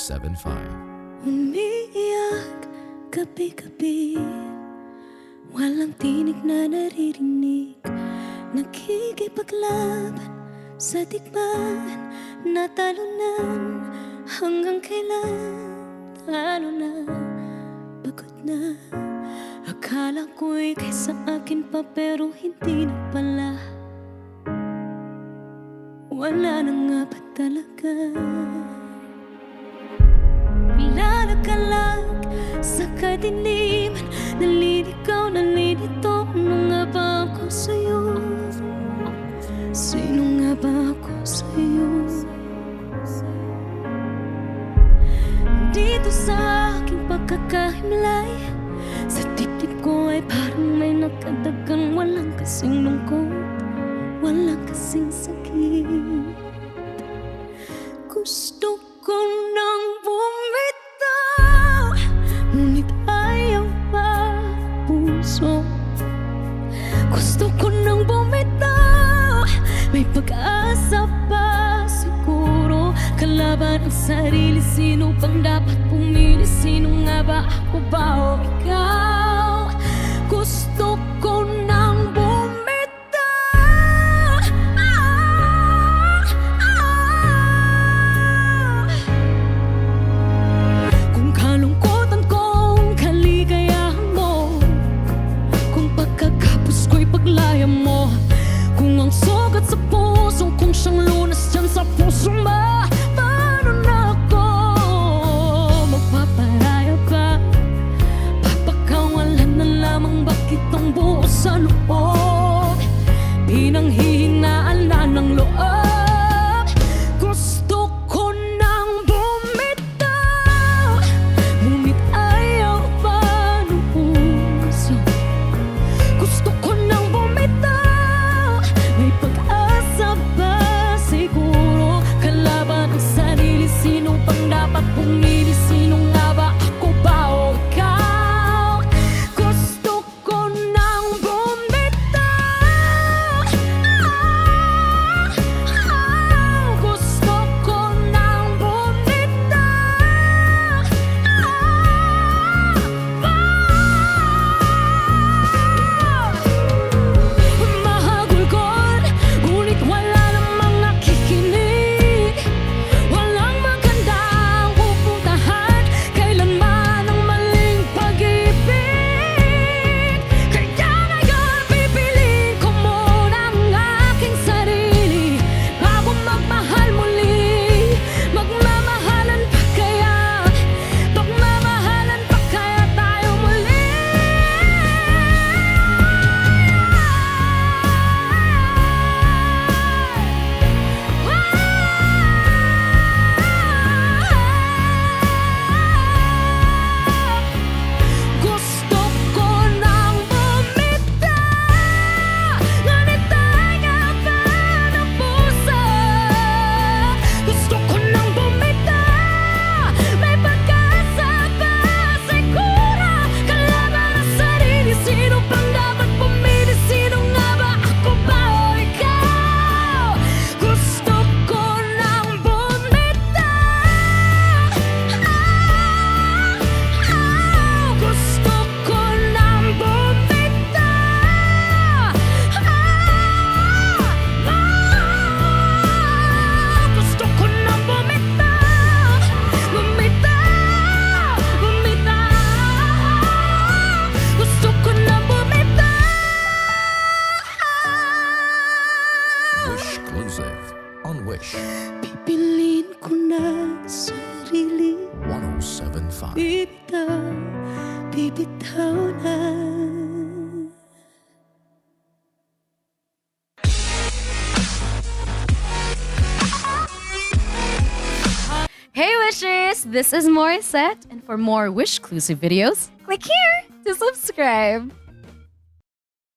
Wish 1075. Umiiyak gabi-gabi. Walang tinig na naririnig. Nakikipaglaban sa tikman. Natalunan hanggang kailan? Talo na, pagod na. Akala ko'y kaysa akin pa pero hindi na pala. Wala na nga ba talaga kadiliman Naliligaw, nalilito Ano nga ba ako sa'yo? Sino nga ba ako sa'yo? Dito sa aking pagkakahimlay Sa dibdib ko ay parang may nakadagang Walang kasing lungkot Walang kasing sakit gusto puso Gusto ko nang bumitaw May pag-asa pa siguro Kalaban ang sarili Sino bang dapat pumili? Sino nga ba ako ba o ikaw? Gusto ko nang Pinanghihinaan Exclusive on Wish Pipiliin ko na sarili 1075. Bibitaw, bibitaw na Hey Wishers! This is Morissette, and for more Wish exclusive videos, click here to subscribe.